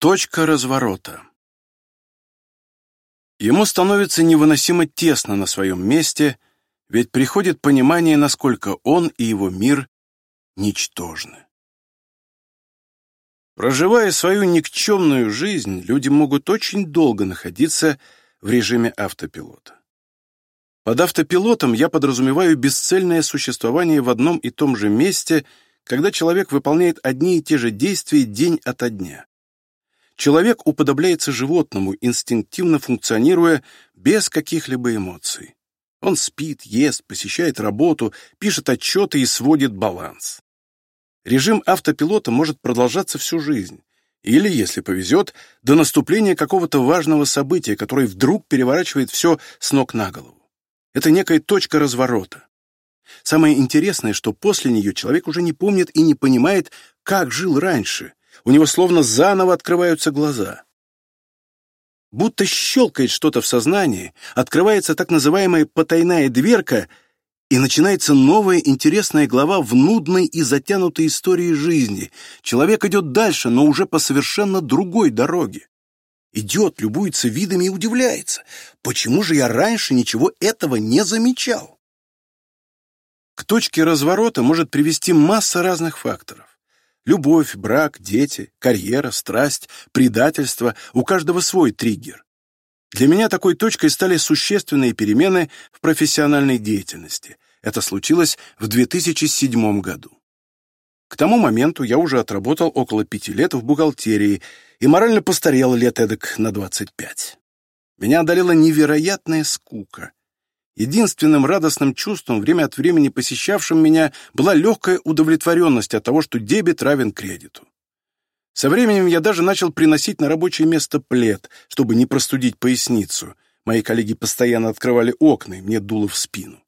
Точка разворота. Ему становится невыносимо тесно на своем месте, ведь приходит понимание, насколько он и его мир ничтожны. Проживая свою никчемную жизнь, люди могут очень долго находиться в режиме автопилота. Под автопилотом я подразумеваю бесцельное существование в одном и том же месте, когда человек выполняет одни и те же действия день ото дня. Человек уподобляется животному, инстинктивно функционируя без каких-либо эмоций. Он спит, ест, посещает работу, пишет отчеты и сводит баланс. Режим автопилота может продолжаться всю жизнь. Или, если повезет, до наступления какого-то важного события, которое вдруг переворачивает все с ног на голову. Это некая точка разворота. Самое интересное, что после нее человек уже не помнит и не понимает, как жил раньше, у него словно заново открываются глаза. Будто щелкает что-то в сознании, открывается так называемая потайная дверка, и начинается новая интересная глава в нудной и затянутой истории жизни. Человек идет дальше, но уже по совершенно другой дороге. Идет, любуется видами и удивляется. Почему же я раньше ничего этого не замечал? К точке разворота может привести масса разных факторов. Любовь, брак, дети, карьера, страсть, предательство — у каждого свой триггер. Для меня такой точкой стали существенные перемены в профессиональной деятельности. Это случилось в 2007 году. К тому моменту я уже отработал около пяти лет в бухгалтерии и морально постарел лет эдак на 25. Меня одолела невероятная скука. Единственным радостным чувством, время от времени посещавшим меня, была легкая удовлетворенность от того, что дебет равен кредиту. Со временем я даже начал приносить на рабочее место плед, чтобы не простудить поясницу. Мои коллеги постоянно открывали окна, и мне дуло в спину.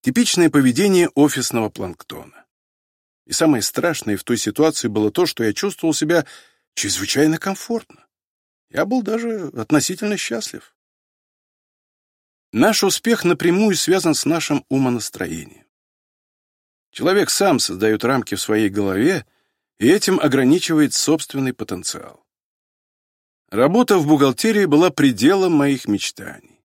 Типичное поведение офисного планктона. И самое страшное в той ситуации было то, что я чувствовал себя чрезвычайно комфортно. Я был даже относительно счастлив. Наш успех напрямую связан с нашим умонастроением. Человек сам создает рамки в своей голове и этим ограничивает собственный потенциал. Работа в бухгалтерии была пределом моих мечтаний.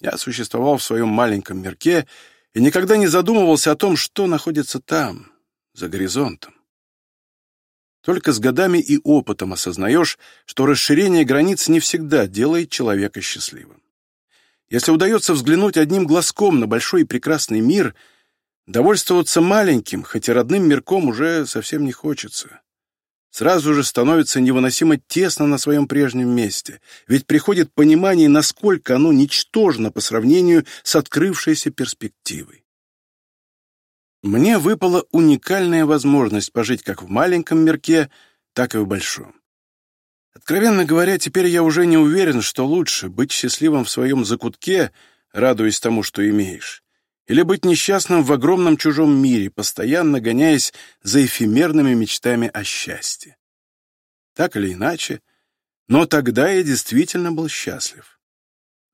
Я существовал в своем маленьком мирке и никогда не задумывался о том, что находится там, за горизонтом. Только с годами и опытом осознаешь, что расширение границ не всегда делает человека счастливым. Если удается взглянуть одним глазком на большой и прекрасный мир, довольствоваться маленьким, хоть и родным мирком, уже совсем не хочется. Сразу же становится невыносимо тесно на своем прежнем месте, ведь приходит понимание, насколько оно ничтожно по сравнению с открывшейся перспективой. Мне выпала уникальная возможность пожить как в маленьком мирке, так и в большом. Откровенно говоря, теперь я уже не уверен, что лучше быть счастливым в своем закутке, радуясь тому, что имеешь, или быть несчастным в огромном чужом мире, постоянно гоняясь за эфемерными мечтами о счастье. Так или иначе, но тогда я действительно был счастлив.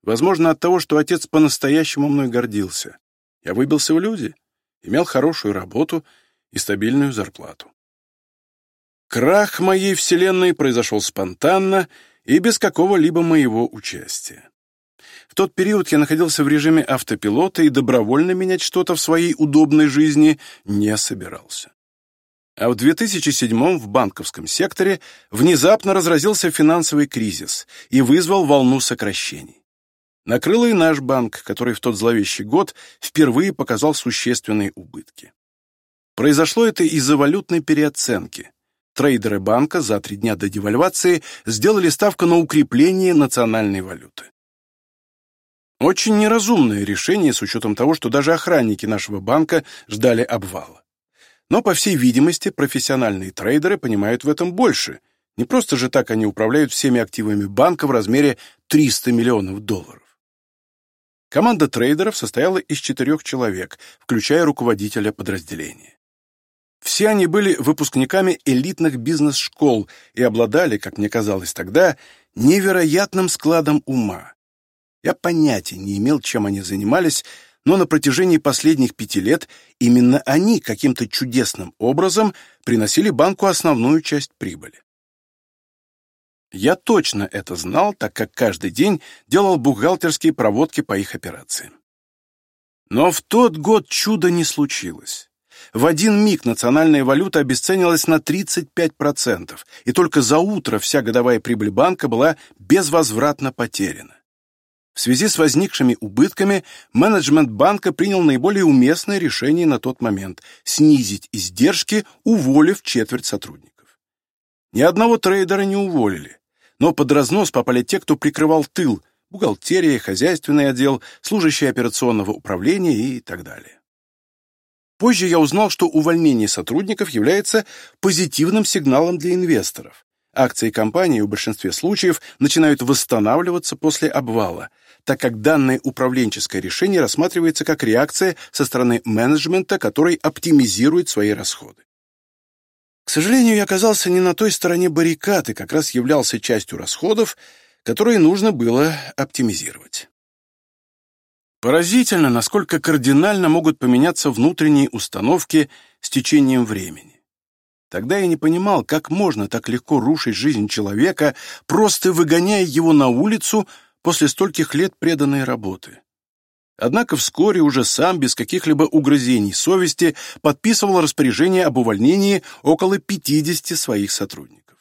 Возможно, от того, что отец по-настоящему мной гордился. Я выбился в люди, имел хорошую работу и стабильную зарплату. Крах моей вселенной произошел спонтанно и без какого-либо моего участия. В тот период я находился в режиме автопилота и добровольно менять что-то в своей удобной жизни не собирался. А в 2007 в банковском секторе внезапно разразился финансовый кризис и вызвал волну сокращений. Накрыло и наш банк, который в тот зловещий год впервые показал существенные убытки. Произошло это из-за валютной переоценки. Трейдеры банка за три дня до девальвации сделали ставку на укрепление национальной валюты. Очень неразумное решение с учетом того, что даже охранники нашего банка ждали обвала. Но, по всей видимости, профессиональные трейдеры понимают в этом больше. Не просто же так они управляют всеми активами банка в размере 300 миллионов долларов. Команда трейдеров состояла из четырех человек, включая руководителя подразделения. Все они были выпускниками элитных бизнес-школ и обладали, как мне казалось тогда, невероятным складом ума. Я понятия не имел, чем они занимались, но на протяжении последних пяти лет именно они каким-то чудесным образом приносили банку основную часть прибыли. Я точно это знал, так как каждый день делал бухгалтерские проводки по их операциям. Но в тот год чудо не случилось. В один миг национальная валюта обесценилась на 35%, и только за утро вся годовая прибыль банка была безвозвратно потеряна. В связи с возникшими убытками менеджмент банка принял наиболее уместное решение на тот момент – снизить издержки, уволив четверть сотрудников. Ни одного трейдера не уволили, но под разнос попали те, кто прикрывал тыл – бухгалтерия, хозяйственный отдел, служащие операционного управления и так далее. Позже я узнал, что увольнение сотрудников является позитивным сигналом для инвесторов. Акции компании в большинстве случаев начинают восстанавливаться после обвала, так как данное управленческое решение рассматривается как реакция со стороны менеджмента, который оптимизирует свои расходы. К сожалению, я оказался не на той стороне баррикады, как раз являлся частью расходов, которые нужно было оптимизировать. Поразительно, насколько кардинально могут поменяться внутренние установки с течением времени. Тогда я не понимал, как можно так легко рушить жизнь человека, просто выгоняя его на улицу после стольких лет преданной работы. Однако вскоре уже сам, без каких-либо угрызений совести, подписывал распоряжение об увольнении около 50 своих сотрудников.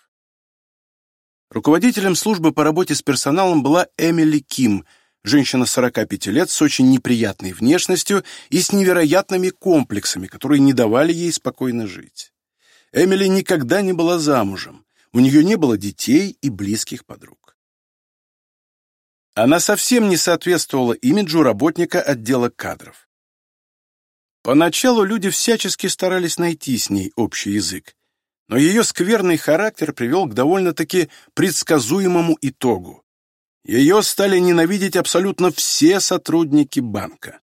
Руководителем службы по работе с персоналом была Эмили Ким, женщина 45 лет с очень неприятной внешностью и с невероятными комплексами, которые не давали ей спокойно жить. Эмили никогда не была замужем, у нее не было детей и близких подруг. Она совсем не соответствовала имиджу работника отдела кадров. Поначалу люди всячески старались найти с ней общий язык, но ее скверный характер привел к довольно-таки предсказуемому итогу. Ее стали ненавидеть абсолютно все сотрудники банка.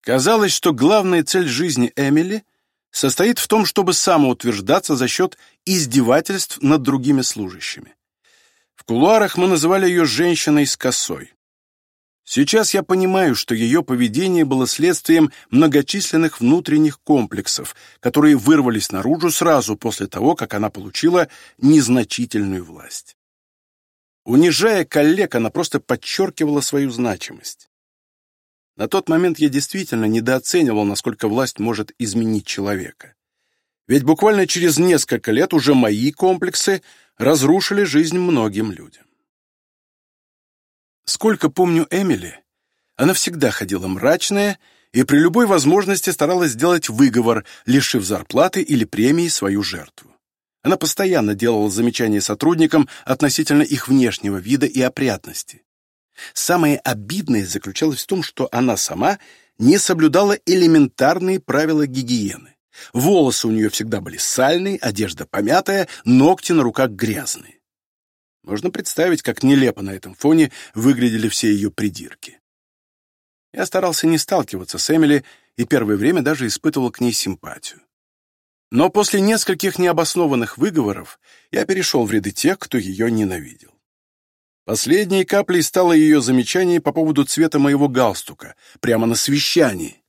Казалось, что главная цель жизни Эмили состоит в том, чтобы самоутверждаться за счет издевательств над другими служащими. В кулуарах мы называли ее «женщиной с косой». Сейчас я понимаю, что ее поведение было следствием многочисленных внутренних комплексов, которые вырвались наружу сразу после того, как она получила незначительную власть. Унижая коллег, она просто подчеркивала свою значимость. На тот момент я действительно недооценивал, насколько власть может изменить человека. Ведь буквально через несколько лет уже мои комплексы разрушили жизнь многим людям. Сколько помню Эмили, она всегда ходила мрачная и при любой возможности старалась сделать выговор, лишив зарплаты или премии свою жертву. Она постоянно делала замечания сотрудникам относительно их внешнего вида и опрятности. Самое обидное заключалось в том, что она сама не соблюдала элементарные правила гигиены. Волосы у нее всегда были сальные, одежда помятая, ногти на руках грязные. Можно представить, как нелепо на этом фоне выглядели все ее придирки. Я старался не сталкиваться с Эмили и первое время даже испытывал к ней симпатию. Но после нескольких необоснованных выговоров я перешел в ряды тех, кто ее ненавидел. Последней каплей стало ее замечание по поводу цвета моего галстука, прямо на совещании.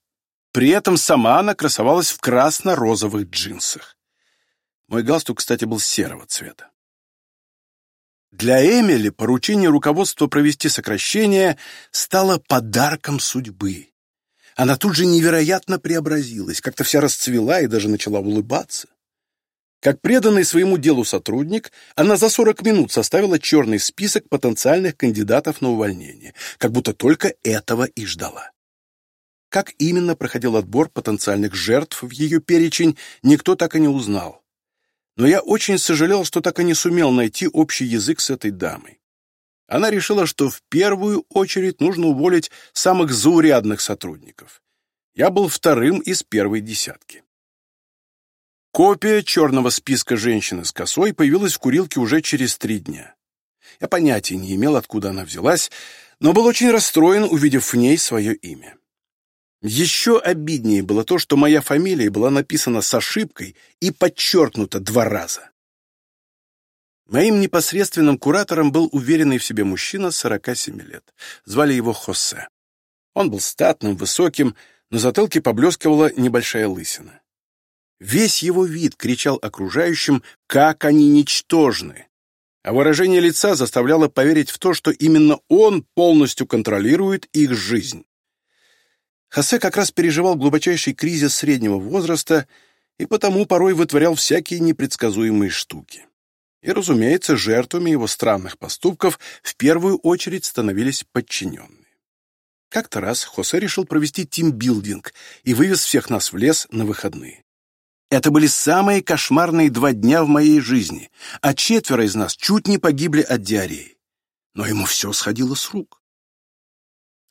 При этом сама она красовалась в красно-розовых джинсах. Мой галстук, кстати, был серого цвета. Для Эмили поручение руководства провести сокращение стало подарком судьбы. Она тут же невероятно преобразилась, как-то вся расцвела и даже начала улыбаться. Как преданный своему делу сотрудник, она за 40 минут составила черный список потенциальных кандидатов на увольнение, как будто только этого и ждала. Как именно проходил отбор потенциальных жертв в ее перечень, никто так и не узнал но я очень сожалел, что так и не сумел найти общий язык с этой дамой. Она решила, что в первую очередь нужно уволить самых заурядных сотрудников. Я был вторым из первой десятки. Копия черного списка женщины с косой появилась в курилке уже через три дня. Я понятия не имел, откуда она взялась, но был очень расстроен, увидев в ней свое имя. Еще обиднее было то, что моя фамилия была написана с ошибкой и подчеркнута два раза. Моим непосредственным куратором был уверенный в себе мужчина 47 лет. Звали его Хосе. Он был статным, высоким, на затылке поблескивала небольшая лысина. Весь его вид кричал окружающим, как они ничтожны. а выражение лица заставляло поверить в то, что именно он полностью контролирует их жизнь. Хосе как раз переживал глубочайший кризис среднего возраста и потому порой вытворял всякие непредсказуемые штуки. И, разумеется, жертвами его странных поступков в первую очередь становились подчиненные. Как-то раз Хосе решил провести тимбилдинг и вывез всех нас в лес на выходные. Это были самые кошмарные два дня в моей жизни, а четверо из нас чуть не погибли от диареи. Но ему все сходило с рук.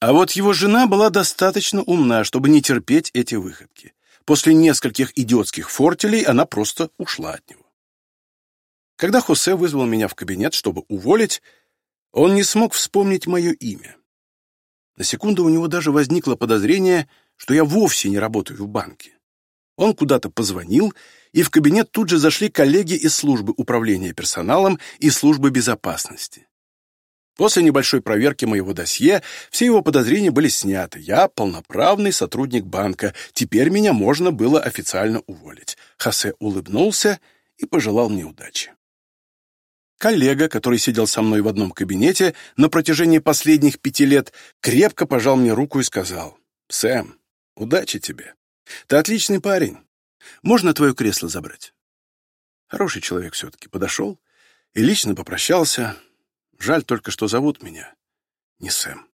А вот его жена была достаточно умна, чтобы не терпеть эти выходки. После нескольких идиотских фортелей она просто ушла от него. Когда Хосе вызвал меня в кабинет, чтобы уволить, он не смог вспомнить мое имя. На секунду у него даже возникло подозрение, что я вовсе не работаю в банке. Он куда-то позвонил, и в кабинет тут же зашли коллеги из службы управления персоналом и службы безопасности. После небольшой проверки моего досье все его подозрения были сняты. Я полноправный сотрудник банка. Теперь меня можно было официально уволить. Хосе улыбнулся и пожелал мне удачи. Коллега, который сидел со мной в одном кабинете на протяжении последних пяти лет, крепко пожал мне руку и сказал, «Сэм, удачи тебе. Ты отличный парень. Можно твое кресло забрать?» Хороший человек все-таки подошел и лично попрощался. Жаль только, что зовут меня не Сэм.